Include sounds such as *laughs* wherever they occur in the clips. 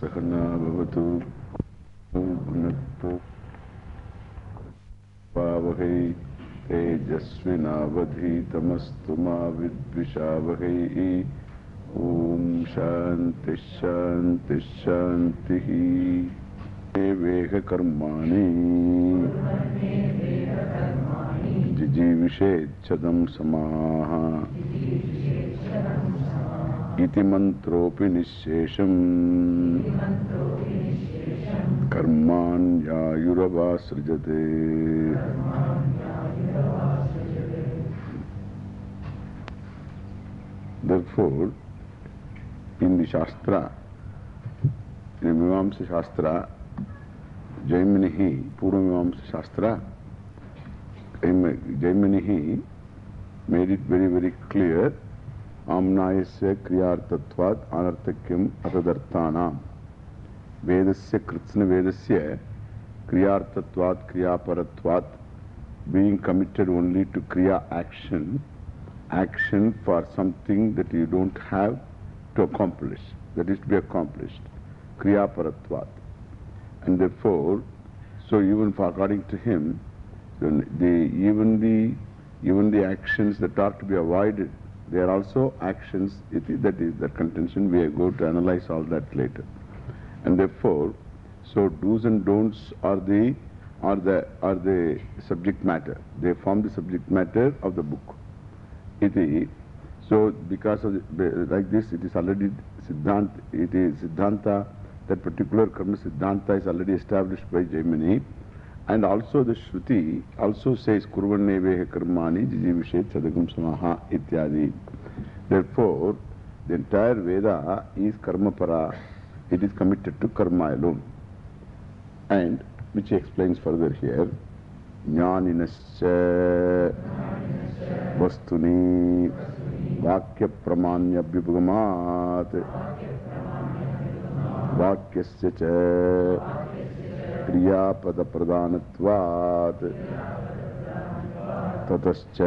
सहना भवतु। भुनक्तु पावहै तेजस्विनावधीतमस्तु मा विद्विषावहै। ॐ शान्तिः शान्तिः शान्तिः। वेह जिजीविषेच्छदं समाः। इति मन्त्रोऽपि निःशेषम् कर्माण्यायुरवासृजते Therefore, in the Shastra, in the Mimamsa Shastra, Jaiminihi, Purva Mimamsa Shastra, Jaiminihi made it very, very clear Amnayasya Kriyartatvat Anarthakyam Atadarthanam Vedasya Kritsna Vedasya Kriyartatvat Kriyaparatvat being committed only to Kriya action action for something that you don't have to accomplish, that is to be accomplished. Kriya Paratvat. And therefore, so even for, according to him, the, even, the, even the actions that are to be avoided, they are also actions, it is, that is the contention. We are going to analyze all that later. And therefore, so do's and don'ts are the, are the, are the subject matter. They form the subject matter of the book. So, because of the, like this, it is already Siddhanta, it is Siddhanta, that particular Karma Siddhanta is already established by Jaimini. And also the Shruti also says Kurvanevehe Karmani Jijivishet Sadagam Samaha Ityadi. Therefore, the entire Veda is Karma Para. It is committed to Karma alone. And which he explains further here. Jnaninascha Vastuni Vakya Pramanya Vibhugamat Vakyasya cha क्रियापद प्रदान ततच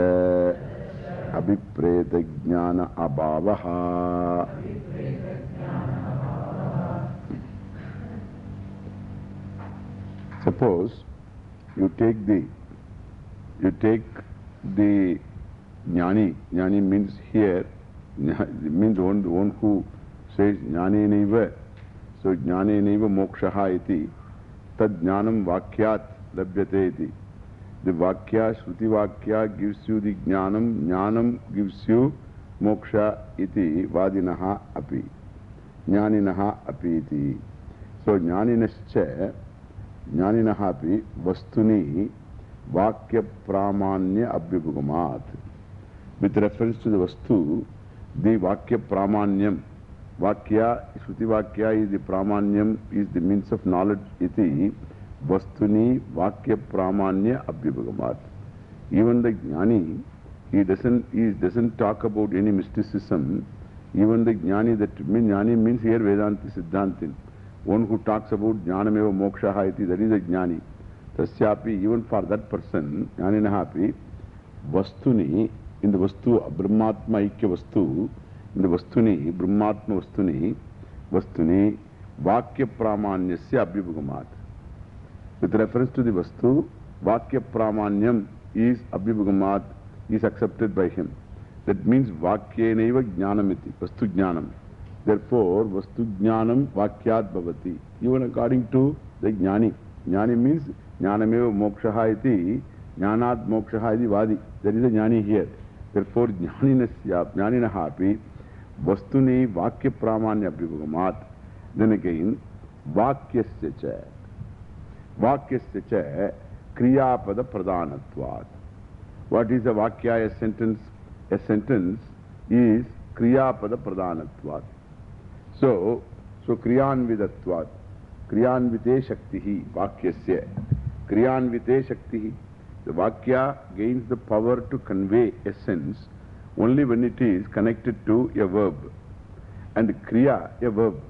अभिप्रेत ज्ञान अभाव suppose you take the you take the ज्ञानी ज्ञानी means here means one one who say ज्ञाने नव सो ज्ञाने नव मोक्ष tad jnanam vakyat labhyate iti. The vakya, shruti vakya gives you the jnanam, jnanam gives you moksha iti vadinaha api. Jnaninaha api iti. So jnaninascha Jnaninaha api vastuni vakya pramanya abhyugamat. With reference to the vastu, the vakya pramanyam, vakya, shruti vakya is the pramanyam, is the means of knowledge, iti vastuni vakya pramanya abhyugamat. Even the jnani, he doesn't, he doesn't talk about any mysticism. Even the jnani, that mean, jnani means here Vedanti Siddhantin. One who talks about jnanameva mokshaha iti, that is a jnani. Tasyapi, even for that person, jnaninahapi, vastuni, in the vastu, brahmatma ikya vastu, abhibhugamat, is accepted by him. That means vakyeneva jnanamiti, vastu jnanam. Therefore, vastu jnanam vakyat bhavati. Even according to the jnani. Jnani means jnanameva mokshaha iti, jnanat mokshaha iti vadi. There is a jnani here. Therefore, jnaninasya, jnaninahapi, Kriyanvite shaktihi vakyasya. Kriyanvite shaktihi. The vakya gains the power to convey essence only when it is connected to a verb. And kriya, a verb.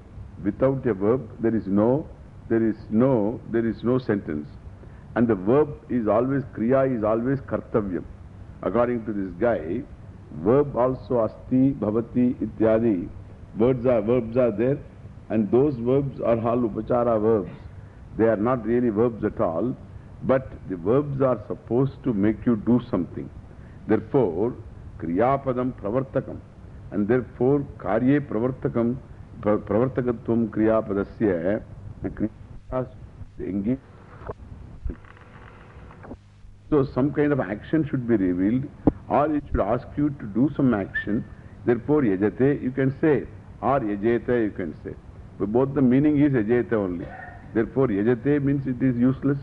Without a verb, there is no, there is no, there is no sentence. And the verb is always, kriya is always kartavyam. According to this guy, verb also asti, bhavati, ityadi. Words are, verbs are there And those verbs are all upachara verbs. They are not really verbs at all, but the verbs are supposed to make you do something. Therefore, kriyapadam pravartakam. And therefore, karye pravartakam, pravartakatvam kriyapadasya, kriyas engage. So, some kind of action should be revealed, or it should ask you to do some action. Therefore, yajate, you can say, or yajeta, you can say. But both the meaning is yajeta only. Therefore, yajate means it is useless.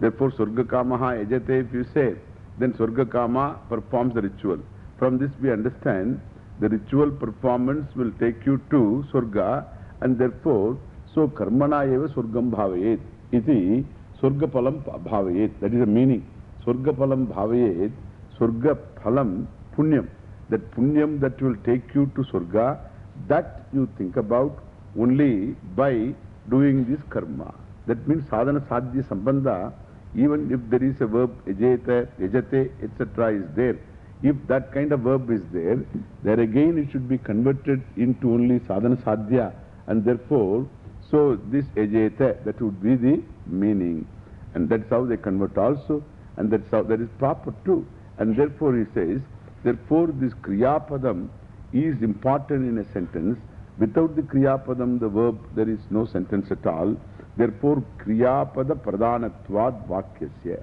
Therefore, surgakamaha yajate, if you say, then surgakama performs the ritual. From this we understand the ritual performance will take you to surga and therefore, so karmana eva surgam bhavayet. Iti surgapalam bhavayet. That is the meaning. Surga Surgapalam bhavayet, surgaphalam punyam. That punyam that will take you to surga, that you think about only by doing this karma. That means sadhana sadhya sambandha, even if there is a verb ejeta, ejate, etc. is there, if that kind of verb is there, there again it should be converted into only sadhana sadhya and therefore, so this ejeta, that would be the meaning. And that's how they convert also and that's how that is proper too. And therefore he says, therefore this kriyapadam is important in a sentence. Without the kriyapadam, the verb, there is no sentence at all. Therefore, kriyapada pradhanatvad vakyasya.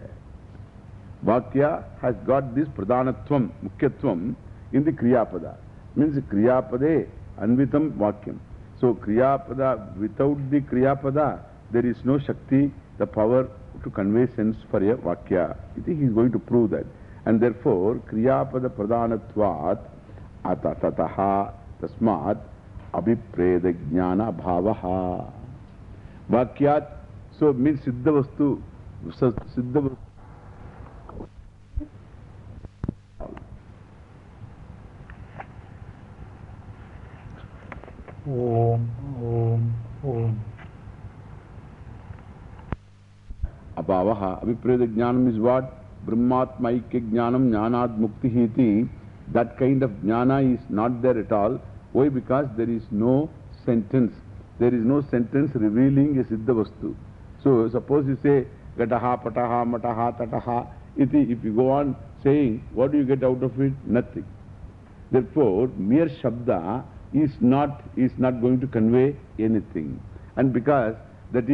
Vakya has got this pradhanatvam, mukhyatvam in the kriyapada. Means kriyapade anvitam vakyam. So kriyapada, without the kriyapada, there is no shakti, the power to convey sense for a vakya. I think he is going to prove that. And therefore, kriyapada pradhanatvat atatataha tasmat abhipreda jnana bhavaha. Vakyat, so means siddha vastu, siddha vastu. भावः। अभिप्रेतज्ञानम् is what ब्रह्मात्मैक्यज्ञानं ज्ञानात् मुक्तिः इति that kind of ज्ञान is not there at all why because there is no sentence there is no sentence revealing a सिद्धवस्तु so suppose you say घटः पटः मठः तटः इति if you go on saying what you get of it nothing therefore mere शब्द is not is not going to convey anything and because that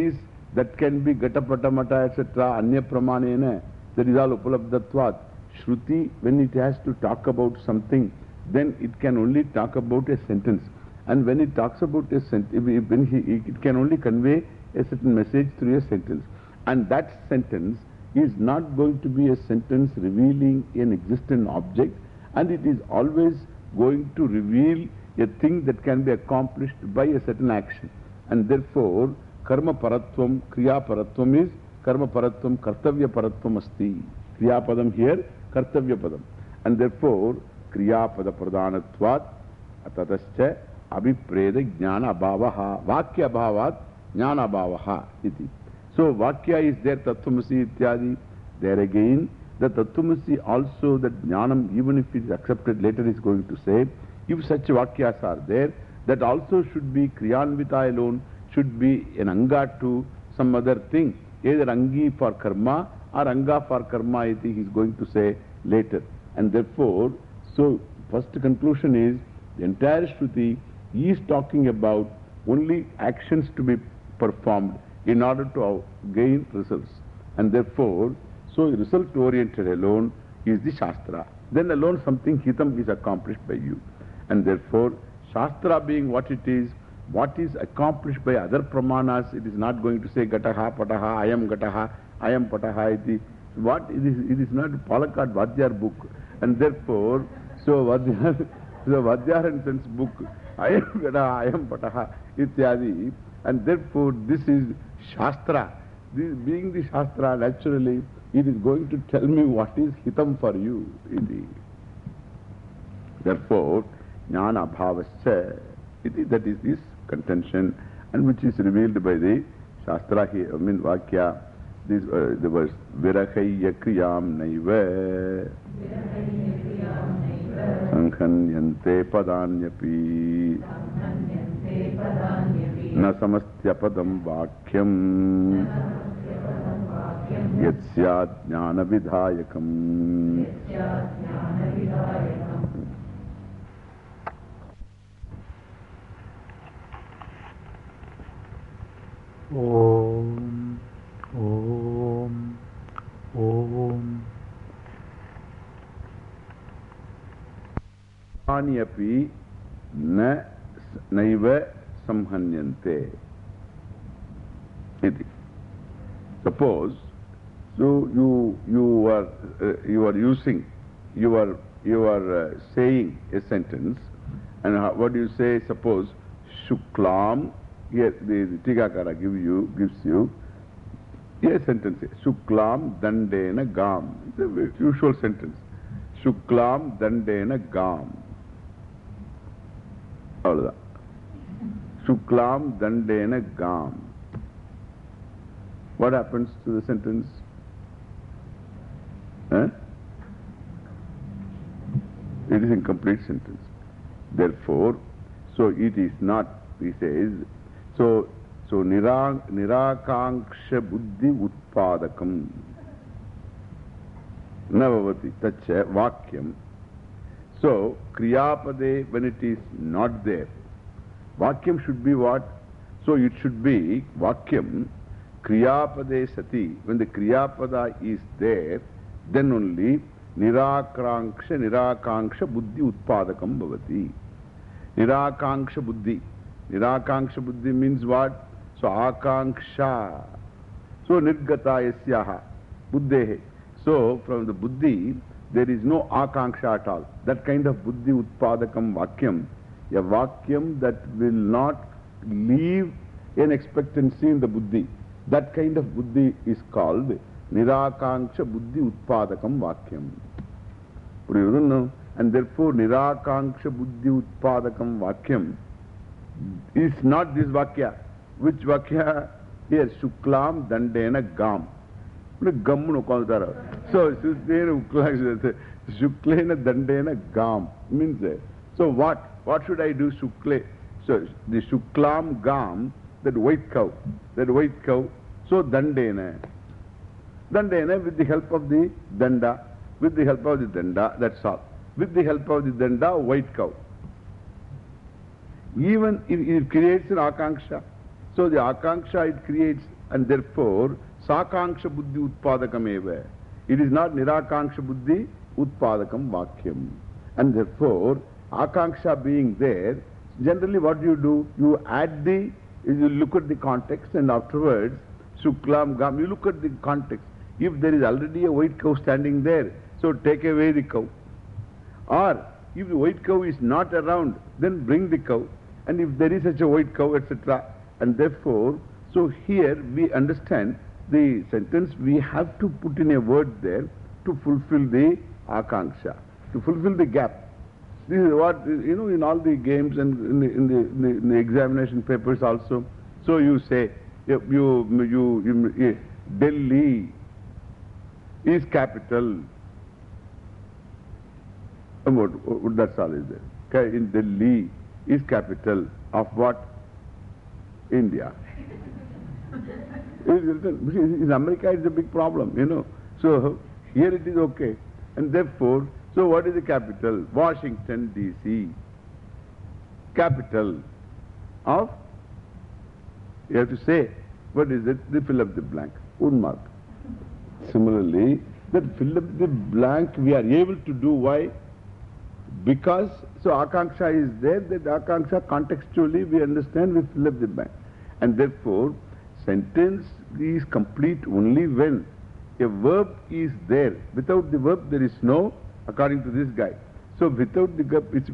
that can be gata, pata, mata, etc. Anya pramanena, that is all upalabdhatvat. Shruti, when it has to talk about something, then it can only talk about a sentence. And when it talks about a sentence, when he, it can only convey a certain message through a sentence. And that sentence is not going to be a sentence revealing an existent object, and it is always going to reveal a thing that can be accomplished by a certain action. And therefore, कर्म परत्व क्रियापरत्व is कर्म परत्व कर्तव्य परत्व अस्ति. क्रियापदम here कर्तव्य पदम and there four क्रियापद प्रधान ततच अभिप्रेद ज्ञान अभाव वाक्य अभाव ज्ञान अभाव सो वाक्य इज़ देर तत्वसी इत्यादि. देर अगेन द तत्वसी आल्सो द ज्ञानम even if is accepted later is going to say if such वाक्यास are there that also should be क्रियान्विता लोन should be an anga to some other thing. Either angi for karma or anga for karma, I think he is going to say later. And therefore, so first conclusion is, the entire Shruti is talking about only actions to be performed in order to gain results. And therefore, so result oriented alone is the Shastra. Then alone something hitam is accomplished by you. And therefore, Shastra being what it is, what is accomplished by other pramanas, it is not going to say Gataha, Pataha, I am Gataha, I am Pataha, iti. What it is, it is not Palakkad Vadyar book. And therefore, so Vadyar, *laughs* so Vadyar and book, I am Gataha, I am Pataha, ityadi. And therefore, this is Shastra. This being the Shastra, naturally, it is going to tell me what is hitam for you. Iti. Therefore, Jnana bhavasya, that is this contention and which is revealed by the Shastra here, I mean Vakya, this, uh, the verse, Virahaya kriyam naiva sankhanyante padanyapi न समस्त्यपदं वाक्यम् यत् ज्ञानविधायकम् Om. Om. Om. Anyapi na naiva samhanyante. Suppose, so you, you, are, uh, you are using, you are, you are uh, saying a sentence, and what do you say? Suppose, Shuklam, here the, the Tigakara give you, gives you a sentence. Shuklam dandena gam. It's a very usual sentence. Shuklam dandena gam. அவ்வளவுதான் Shuklam dandena gam. What happens to the sentence? Huh? It is incomplete sentence. Therefore, so it is not, he says, buddhi. Nirakanksha buddhi means what? So, akanksha. So, nirgata yasyaha, buddhehe. So, from the buddhi, there is no akanksha at all. That kind of buddhi utpadakam vakyam, a vakyam that will not leave an expectancy in the buddhi. That kind of buddhi is called nirakanksha buddhi utpadakam vakyam. Don't know. And therefore, nirakanksha buddhi utpadakam vakyam is not this vakya. Which vakya? Here, shuklam dandena gam. Gamunu ukkandutara. So, shuklena dandena gam means. So, what? What should I do? Shukle. So, the shuklam gam, that white cow, that white cow. So, dandena. Dandena with the help of the danda. With the help of the danda, that's all. With the help of the danda, white cow. Even it, it creates an akanksha. So the akanksha it creates, and therefore, sakanksha buddhi utpadakam eva. It is not nirakanksha buddhi utpadakam vakyam. And therefore, akanksha being there, generally what do you do? You add the, you look at the context and afterwards, shuklam gam, you look at the context. If there is already a white cow standing there, so take away the cow. Or, if the white cow is not around, then bring the cow. And if there is such a white cow, etc. And therefore, so here we understand the sentence, we have to put in a word there to fulfill the akanksha, to fulfill the gap. This is what, you know, in all the games and in the, in the, in the, in the examination papers also. So you say, you, you, you, you Delhi is capital. What, what, that's all is there. In Delhi is capital of what? India. in America it's a big problem, you know. So here it is okay. And therefore, so what is the capital? Washington DC. Capital of, you have to say, what is it? They fill up the blank. One mark. Similarly, that fill up the blank we are able to do. Why? Because, so Akanksha is there, that Akanksha contextually we understand, we fill up the blank. And therefore, sentence is complete only when a verb is there. Without the verb, there is no, according to this guy. So without the verb, it's,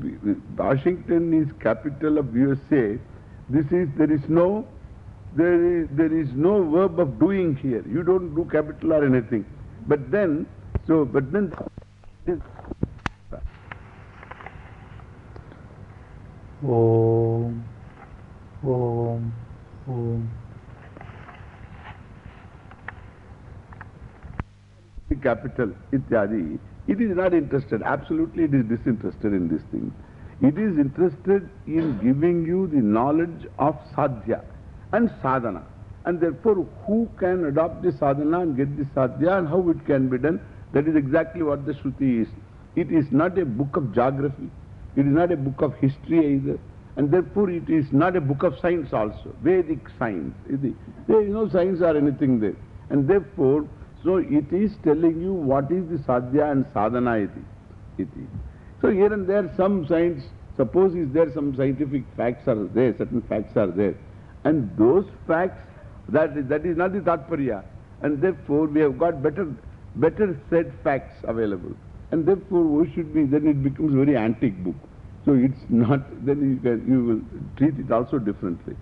Washington is capital of USA. This is, there is no, there is, there is no verb of doing here. You don't do capital or anything. But then, so, but then, Om. Om. the capital, ityadi, it is not interested. Absolutely it is disinterested in this thing. It is interested in giving you the knowledge of sadhya and sadhana. And therefore, who can adopt the sadhana and get the sadhya and how it can be done? That is exactly what the Shruti is. It is not a book of geography. It is not a book of history either. And therefore, it is not a book of science also. Vedic science. There is no science or anything there. And therefore, so it is telling you what is the sadhya and sadhana iti. iti. So here and there some science, suppose is there some scientific facts are there, certain facts are there. And those facts, that, that is not the tatparya. And therefore we have got better, better said facts available. And therefore we should be, then it becomes a very antique book. So it's not, then you, can, you will treat it also differently.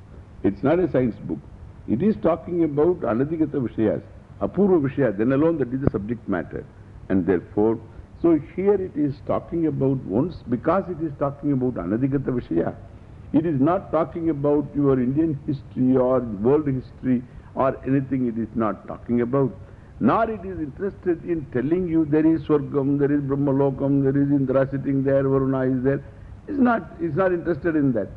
It's not a science book. It is talking about anadhigata vishayas, apurva vishaya, then alone that is the subject matter. And therefore, so here it is talking about once, because it is talking about anadhigata vishaya, it is not talking about your Indian history or world history or anything it is not talking about. Nor it is interested in telling you there is Swargam, there is Brahmalokam, there is Indra sitting there, Varuna is there. It's not, it's not interested in that.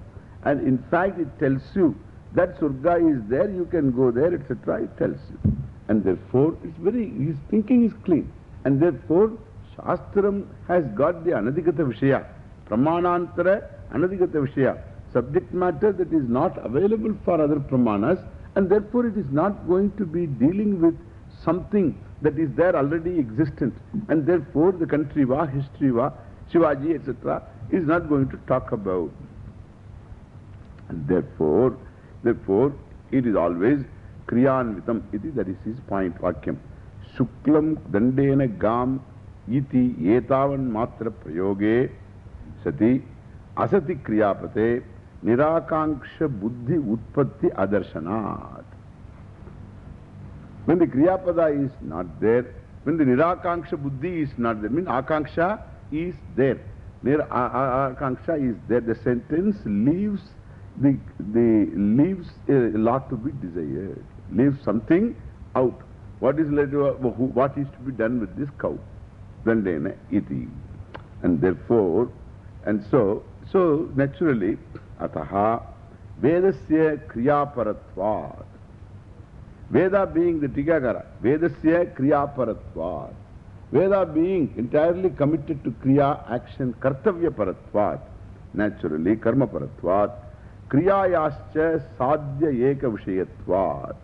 And in fact it tells you that Surga is there, you can go there, etc. It tells you. And therefore, it's very, his thinking is clean. And therefore, Shastram has got the Anadhigata Vishaya, Pramanantara Vishaya, subject matter that is not available for other Pramanas, and therefore it is not going to be dealing with something that is there already existent, and therefore the country va, history va, Shivaji, etc., is not going to talk about. And therefore, therefore, it is always Kriyanvitam, iti, that is his point, Vakyam. Shuklam dandena gam iti etavan matra prayoge sati asati kriyapate nirakanksha buddhi utpatti adarsanat. When the kriyapada is not there, when the nirakanksha buddhi is not there, means akanksha is there. Nir akanksha is there. The sentence leaves the, the leaves a lot to be desired, leaves something out. What is, what is to be done with this cow? Dandena iti. And therefore, and so, so naturally, ataha vedasya kriyaparatvat. Veda being the Tikakara, vedasya kriyaparatvat. Veda being entirely committed to kriya action, kartavya paratvat. Naturally, karma paratvat. Kriyayascha sadhya eka vishayatvat.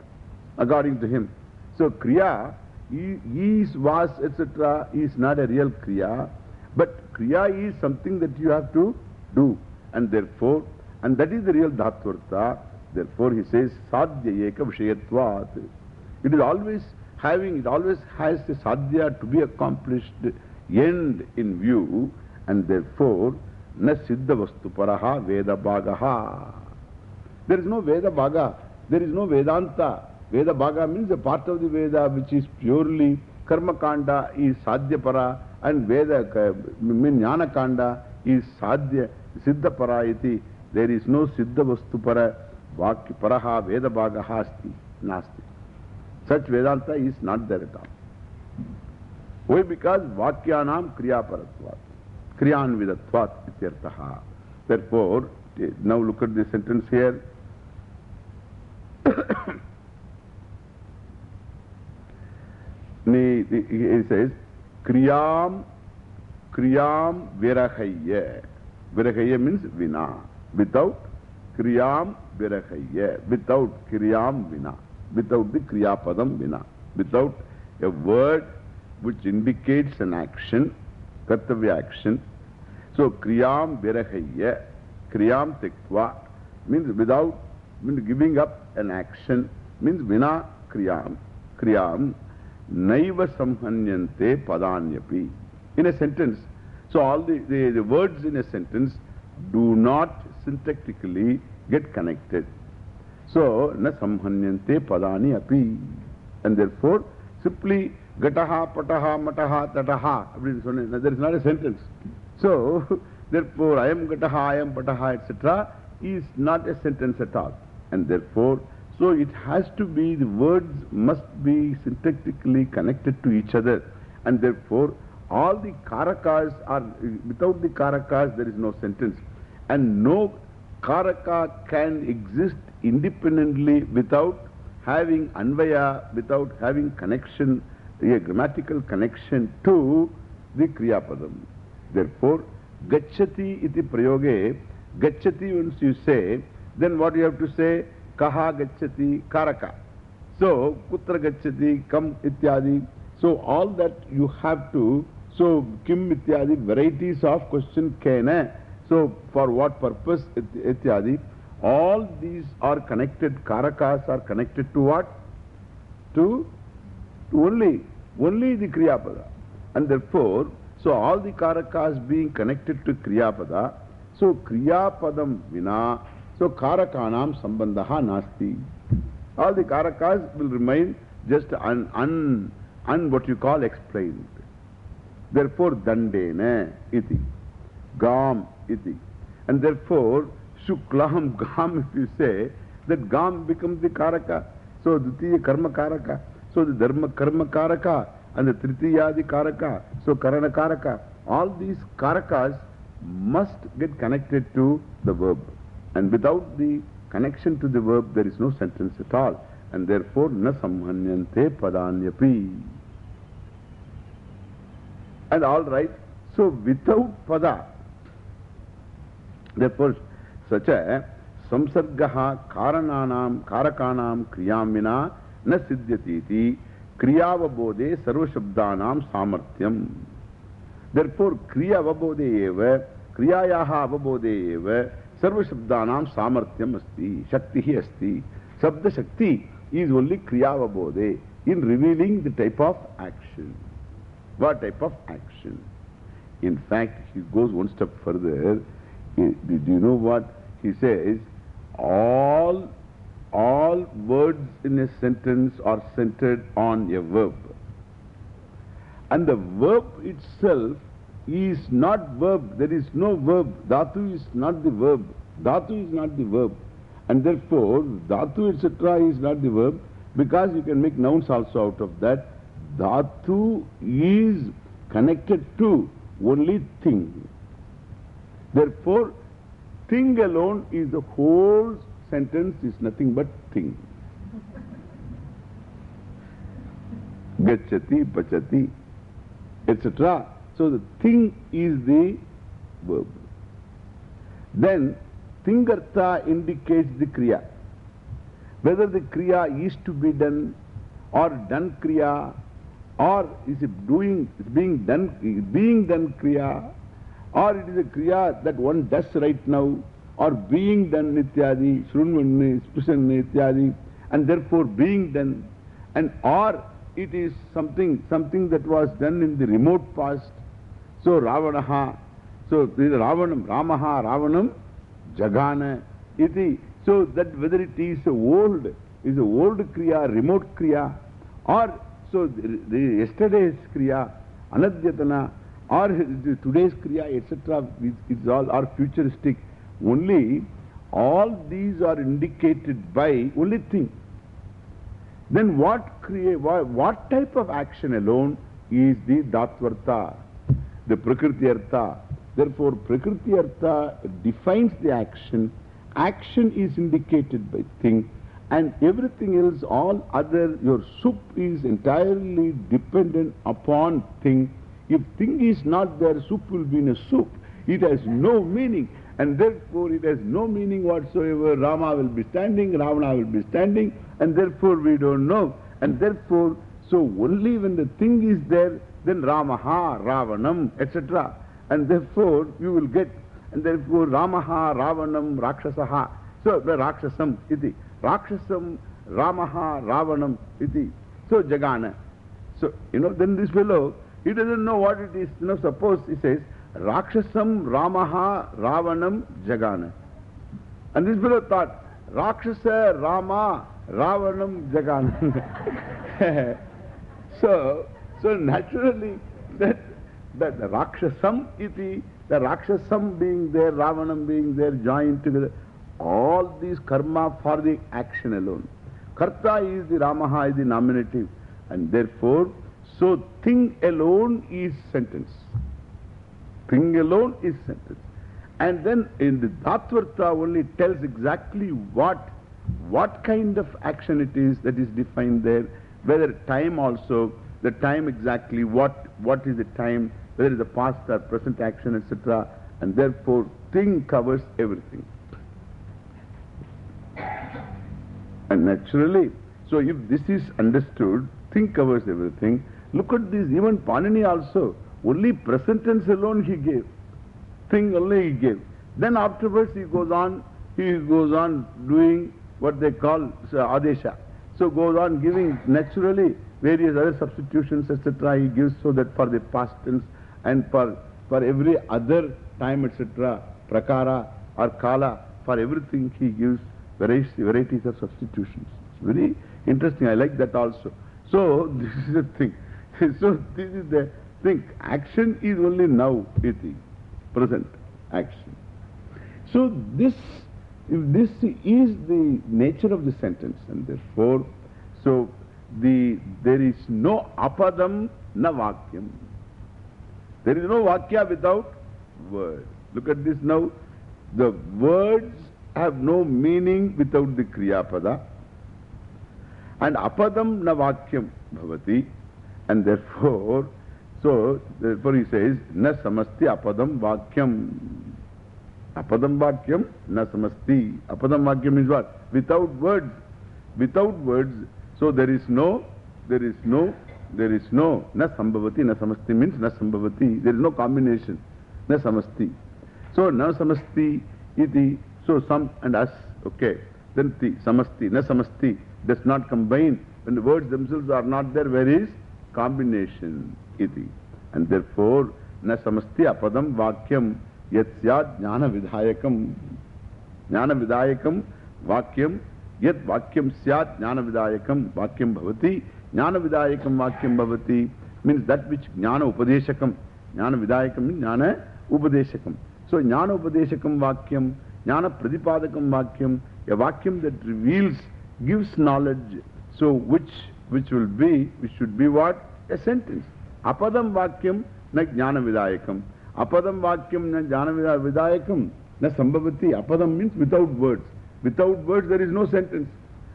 According to him. So, kriya is, was, etc. is not a real kriya. But kriya is something that you have to do. And therefore, and that is the real dhatvarta. Therefore, he says, sadhya eka vishayatvat. It is always having, it always has the sadhya to be accomplished end in view. And therefore, na siddha vastu paraha veda bhagaha. There is no Veda Bhaga. There is no Vedanta. Veda Bhaga means a part of the Veda which is purely Karma Kanda is Sadhya Para and Veda mean Jnana Kanda is Sadhya Siddha Para iti. There is no Siddha Vastu Para वाक्य पर वेद भाग अस्त, नास्त। Such Vedanta is not there at all way because वाक्या क्रियापर क्रियान्विधत्थ for now look at sentence here क्रियाम क्रियाम विरहय means विना विदउट क्रिया Virahaya. Without Kriyam Vina. Without the Kriyapadam Vina. Without a word which indicates an action, Kartavya action. So Kriyam Virahaya. Kriyam Tektva means without means giving up an action means Vina Kriyam. Kriyam Naiva samhanyante padanyapi. In a sentence. So all the, the, the words in a sentence do not syntactically get connected. So, na samhanyante padani api. And therefore, simply gataha, pataha, mataha, tataha. There is not a sentence. So, *laughs* therefore, I am gataha, I am pataha, etc. is not a sentence at all. And therefore, so it has to be, the words must be syntactically connected to each other. And therefore, all the karakas are, without the karakas there is no sentence. And no karaka can exist independently without having anvaya, without having connection, a grammatical connection to the kriyapadam. Therefore, gachati iti prayoge, gachati once you say, then what you have to say? Kaha gachati karaka. So, kutra gachati, kam ityadi. So, all that you have to, so kim ityadi, varieties of question kena. So, for what purpose ityadi. All these are connected, karakas are connected to what? To, to only, only the kriyapada. And therefore, so all the karakas being connected to kriyapada, so kriyapadam vina, so karakanam sambandha nasti. All the karakas will remain just un, un, un what you call explained. Therefore, dandena iti, gam iti. And therefore, shuklam gam, if you say, that gam becomes the karaka. So, dutiya karma karaka. So, the dharma karma karaka and the tritiyadi karaka. So, karana karaka. All these karakas must get connected to the verb. And without the connection to the verb, there is no sentence at all. And therefore, na samhanyante padanyapi. And all right, so without pada, therefore, such a samsargaha karananam karakanam kriyamina na siddhyatiti kriyavabode sarvashabdanam samarthyam. Therefore, kriyavabode eva, kriyayaha avabode eva, sarvashabdanam samarthyam asti, shaktihi asti. Sabda shakti is only kriyavabode in revealing the type of action. What type of action? In fact, he goes one step further. Do you know what he says? All, all words in a sentence are centered on a verb. And the verb itself is not verb. There is no verb. Dhatu is not the verb. Dhatu is not the verb. And therefore, dhatu etc. is not the verb because you can make nouns also out of that. Dhatu is connected to only thing. Therefore, thing alone is the whole sentence is nothing but thing. Gachati, pachati, etc. So the thing is the verb. Then, thingartha indicates the kriya. Whether the kriya is to be done or done kriya or is it doing, is being done, being done kriya or it is a kriya that one does right now or being done nityadi, shrunvanni, spusanni nityadi and therefore being done and or it is something, something that was done in the remote past. So Ravanaha, so Ravanam, Ramaha, Ravanam, Jagana, iti. So that whether it is old, is a old kriya, remote kriya, or so the, the yesterday's kriya, anadyatana, or today's kriya, etc., it's all are futuristic. Only all these are indicated by only thing. Then what create, what, type of action alone is the Datvartha, the Prakriti Artha. Therefore, Prakriti Artha defines the action. Action is indicated by thing. And everything else, all other, your soup is entirely dependent upon thing. If thing is not there, soup will be in a soup. It has no meaning. And therefore, it has no meaning whatsoever. Rama will be standing, Ravana will be standing, and therefore we don't know. And therefore, so only when the thing is there, then Ramaha, Ravanam, etc. And therefore, you will get, and therefore Ramaha, Ravanam, Rakshasaha. So Rakshasam, iti. Rakshasam, Ramaha, Ravanam, iti. So Jagana. So, you know, then this fellow, he doesn't know what it is. You know, suppose he says, Rakshasam Ramaha Ravanam Jagana. And this fellow thought, Rakshasa Rama Ravanam Jagana. *laughs* so, so naturally, that, that the Rakshasam iti, the Rakshasam being there, Ravanam being there, joined together, all these karma for the action alone. Karta is the Ramaha, is the nominative. And therefore, So thing alone is sentence. Thing alone is sentence. And then in the Dhatvartha only tells exactly what, what kind of action it is that is defined there, whether time also, the time exactly, what, what is the time, whether it is a past or present action, etc. And therefore, thing covers everything. And naturally, so if this is understood, thing covers everything. Look at this, even Panini also, only present tense alone he gave. Thing only he gave. Then afterwards he goes on, he goes on doing what they call so, Adesha. So goes on giving naturally various other substitutions, etc. He gives so that for the past tense and for, for every other time, etc., prakara or kala, for everything he gives varieties, varieties of substitutions. It's very interesting. I like that also. So *laughs* this is the thing. *laughs* so this is the thing. Action is only now, iti, present action. So this, if this is the nature of the sentence, and therefore, so the, there is no apadam na vakyam. There is no vakya without word. Look at this now. The words have no meaning without the kriyapada. And apadam na vakyam bhavati. And therefore, so therefore he says, na samasti apadam vakyam. Apadam vakyam na samasti. Apadam vakyam means what? Without words. Without words. So there is no, there is no, there is no, na sambhavati, na samasti means na sambhavati. There is no combination. Na samasti. So na samasti iti. So some and us. Okay. Then ti, samasti, na samasti does not combine. When the words themselves are not there, where is combination iti. And therefore, na samasti apadam vakyam yatsya jnana vidhayakam. Jnana vidhayakam vakyam yat vakyam syat jnana vidhayakam vakyam bhavati. Jnana vidhayakam vakyam bhavati means that which jnana upadeshakam. Jnana vidhayakam means jnana upadeshakam. So jnana upadeshakam vakyam, jnana pradipadakam vakyam, a vakyam that reveals, gives knowledge. So which, which will be, which should be what? A sentence. Apadam vakyam na jnana vidayakam. Apadam vakyam na jnana vidayakam na sambhavati. Apadam means without words. Without words there is no sentence.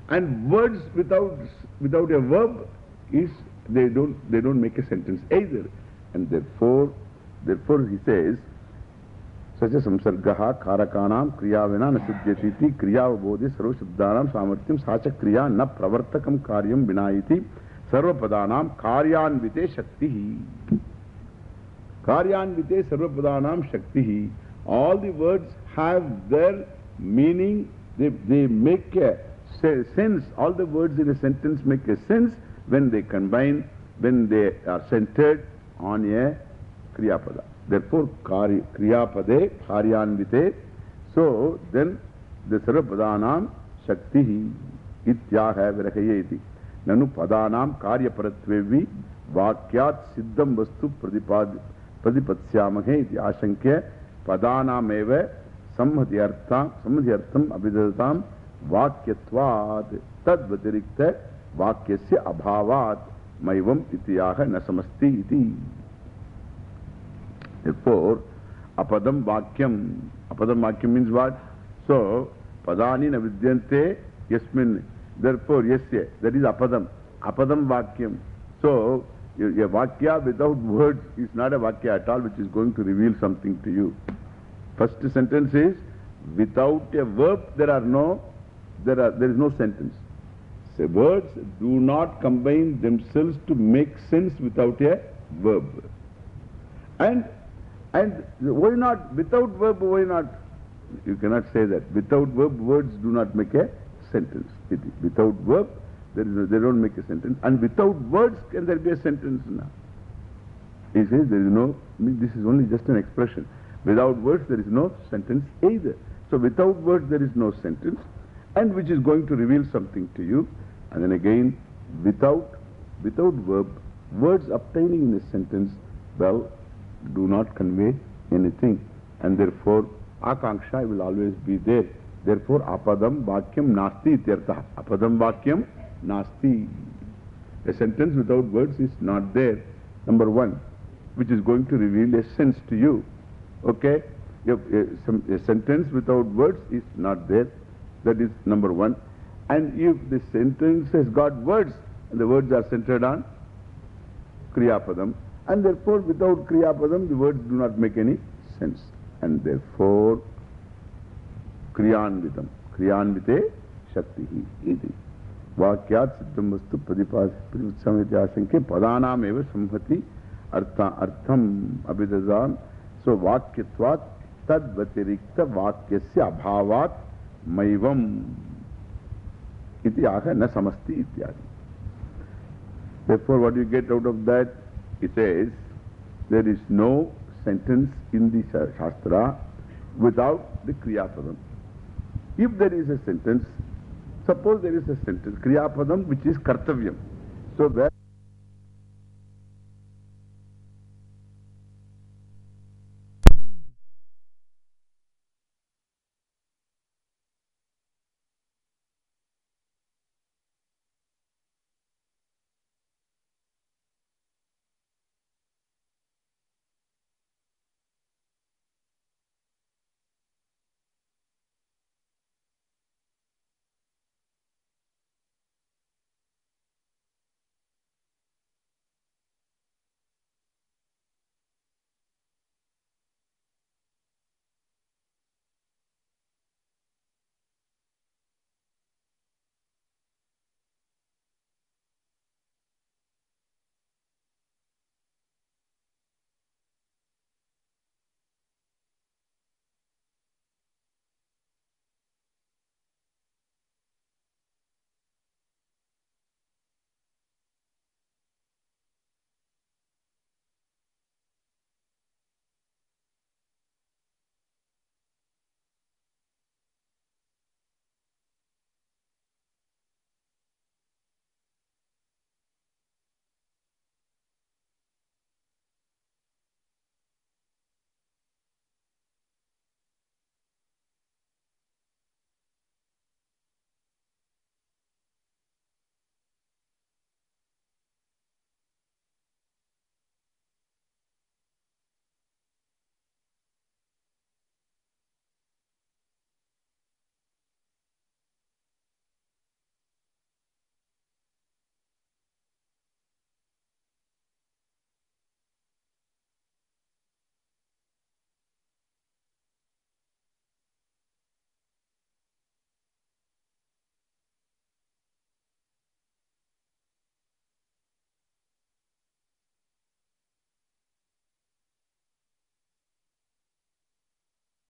And words without, without a verb is, they don't, they don't make a sentence either. And therefore, therefore he says, तस्य संसर्गः, कारकाणां क्रिया विना न सिद्ध्यति इति क्रियावबोधि सर्वशब्दानां सामर्थ्यं सा क्रिया न प्रवर्तकं कार्यं विना इति सर्वपदानां कार्यान्विते शक्तिः। कार्यान्विते सर्वपदानां शक्तिः। The words have their meaning they they make a sense all in a sentence make a they combine when they are centred on a क्रियापदा Therefore, Kriyapade, Karyanvite. So, then the Sarvapadanam Shaktihi Ityaha Virahayeti. Nanu Padanam Karyaparatvevi Vakyat Siddham Vastu Pradipatshyamahe iti Ashankya Padanam eva Sammadhyartham Sammadhyartham Abhidhatam Vakyatvad Tad Vatirikta Vakyasya Abhavat Maivam Itiyaha Nasamasti iti. Therefore, apadam vakyam. Apadam vakyam means what? So, padani navidyante yasmin. Therefore, yasya. That is apadam. Apadam vakyam. So, a vakya without words is not a vakya at all which is going to reveal something to you. First sentence is, without a verb there are no, there, are, there is no sentence. So words do not combine themselves to make sense without a verb. And and why not, without verb, why not? You cannot say that. Without verb, words do not make a sentence. Without verb, there is no, they don't make a sentence. And without words, can there be a sentence now? He says there is no, I mean, this is only just an expression. Without words, there is no sentence either. So without words, there is no sentence. And which is going to reveal something to you. And then again, without, without verb, words obtaining in a sentence, well, do not convey anything. And therefore, akanksha will always be there. Therefore, apadam vakyam nasti ityartha. Apadam vakyam nasti. A sentence without words is not there. Number one, which is going to reveal a sense to you. Okay? If, a, some, a sentence without words is not there. That is number one. And if the sentence has got words, and the words are centered on Kriyapadam, and therefore without Kriyapadam, the words do not make any sense. And therefore, Kriyanvitam, Kriyanvite Shaktihi, iti. Vakyat siddham vastu pradipasamithi asanke padanam eva samhati artha, artham abhidazan. So, Vakyatvat tad vatirikta Vakyasya abhavat maivam iti aha na samasti ityadi. Therefore, what you get out of that? He says, there is no sentence in the Shastra without the Kriyapadam. If there is a sentence, suppose there is a sentence, Kriyapadam, which is Kartavyam. So, where